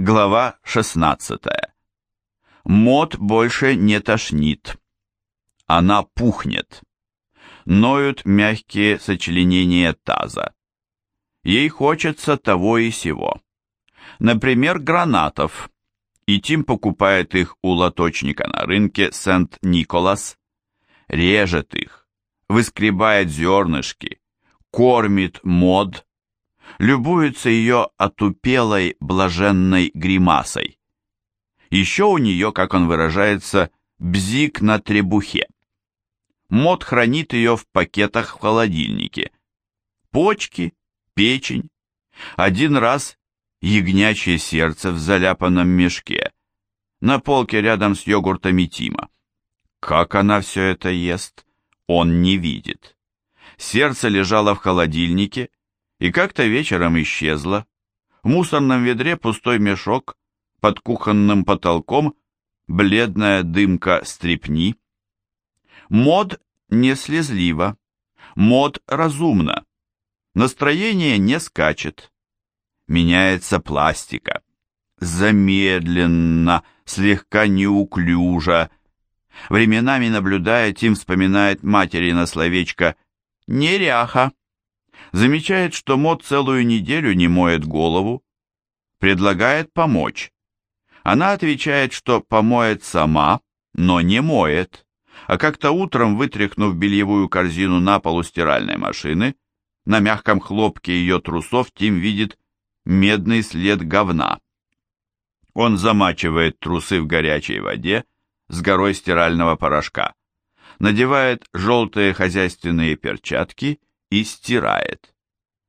Глава 16. Мод больше не тошнит. Она пухнет. Ноют мягкие сочленения таза. Ей хочется того и сего. Например, гранатов. И Тим покупает их у лоточника на рынке Сент-Николас. Режет их, выскребает зернышки, кормит мод, любуется ее отупелой, блаженной гримасой. Еще у нее, как он выражается, бзик на требухе. Мод хранит ее в пакетах в холодильнике. Почки, печень. Один раз ягнячье сердце в заляпанном мешке. На полке рядом с йогуртами Тима. Как она все это ест, он не видит. Сердце лежало в холодильнике, и как-то вечером исчезла. В мусорном ведре пустой мешок, под кухонным потолком бледная дымка стрепни. Мод не слезлива, мод разумна, настроение не скачет. Меняется пластика, замедленно, слегка неуклюжа. Временами наблюдая, Тим вспоминает матери на словечко «неряха» замечает, что Мод целую неделю не моет голову, предлагает помочь. Она отвечает, что помоет сама, но не моет, а как-то утром, вытряхнув бельевую корзину на полу стиральной машины, на мягком хлопке ее трусов Тим видит медный след говна. Он замачивает трусы в горячей воде с горой стирального порошка, надевает желтые хозяйственные перчатки и стирает.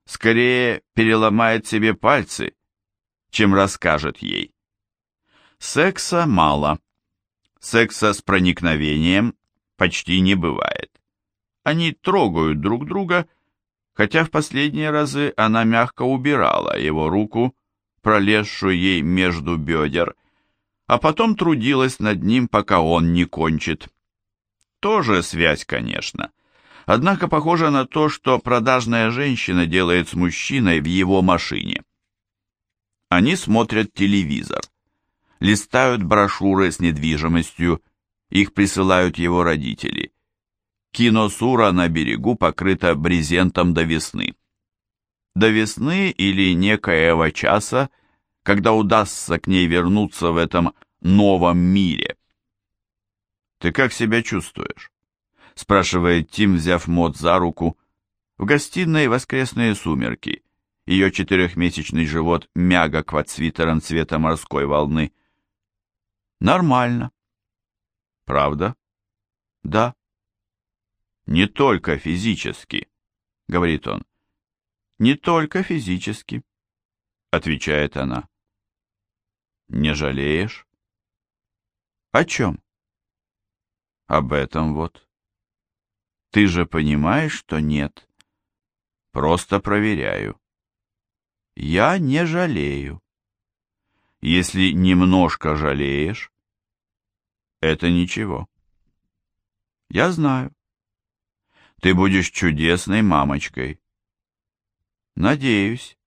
Скорее переломает себе пальцы, чем расскажет ей. Секса мало. Секса с проникновением почти не бывает. Они трогают друг друга, хотя в последние разы она мягко убирала его руку, пролезшую ей между бедер, а потом трудилась над ним, пока он не кончит. Тоже связь, конечно. Однако похоже на то, что продажная женщина делает с мужчиной в его машине. Они смотрят телевизор, листают брошюры с недвижимостью, их присылают его родители. Киносура на берегу покрыта брезентом до весны. До весны или некоего часа, когда удастся к ней вернуться в этом новом мире. Ты как себя чувствуешь? Спрашивает Тим, взяв Мод за руку. В гостиной воскресные сумерки. Ее четырехмесячный живот мягок под свитером цвета морской волны. Нормально. Правда? Да. Не только физически, говорит он. Не только физически, отвечает она. Не жалеешь? О чем? Об этом вот. Ты же понимаешь, что нет. Просто проверяю. Я не жалею. Если немножко жалеешь, это ничего. Я знаю. Ты будешь чудесной мамочкой. Надеюсь.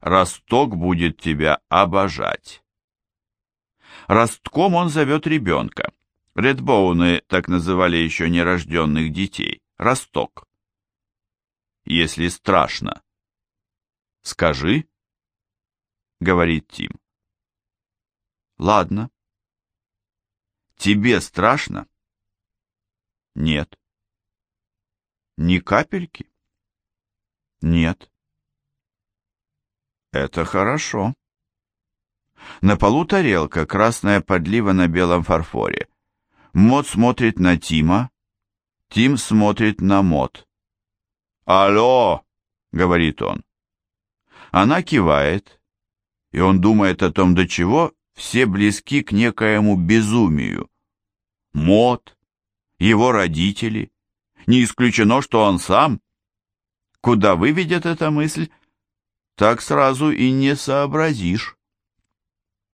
Росток будет тебя обожать. Ростком он зовет ребенка. Редбоуны так называли еще нерожденных детей. Росток. Если страшно, скажи, говорит Тим. Ладно. Тебе страшно? Нет. Ни капельки? Нет. Это хорошо. На полу тарелка, красная подлива на белом фарфоре. Мод смотрит на Тима, Тим смотрит на Мод. «Алло!» — говорит он. Она кивает, и он думает о том, до чего все близки к некоему безумию. Мод, его родители, не исключено, что он сам. Куда выведет эта мысль, так сразу и не сообразишь.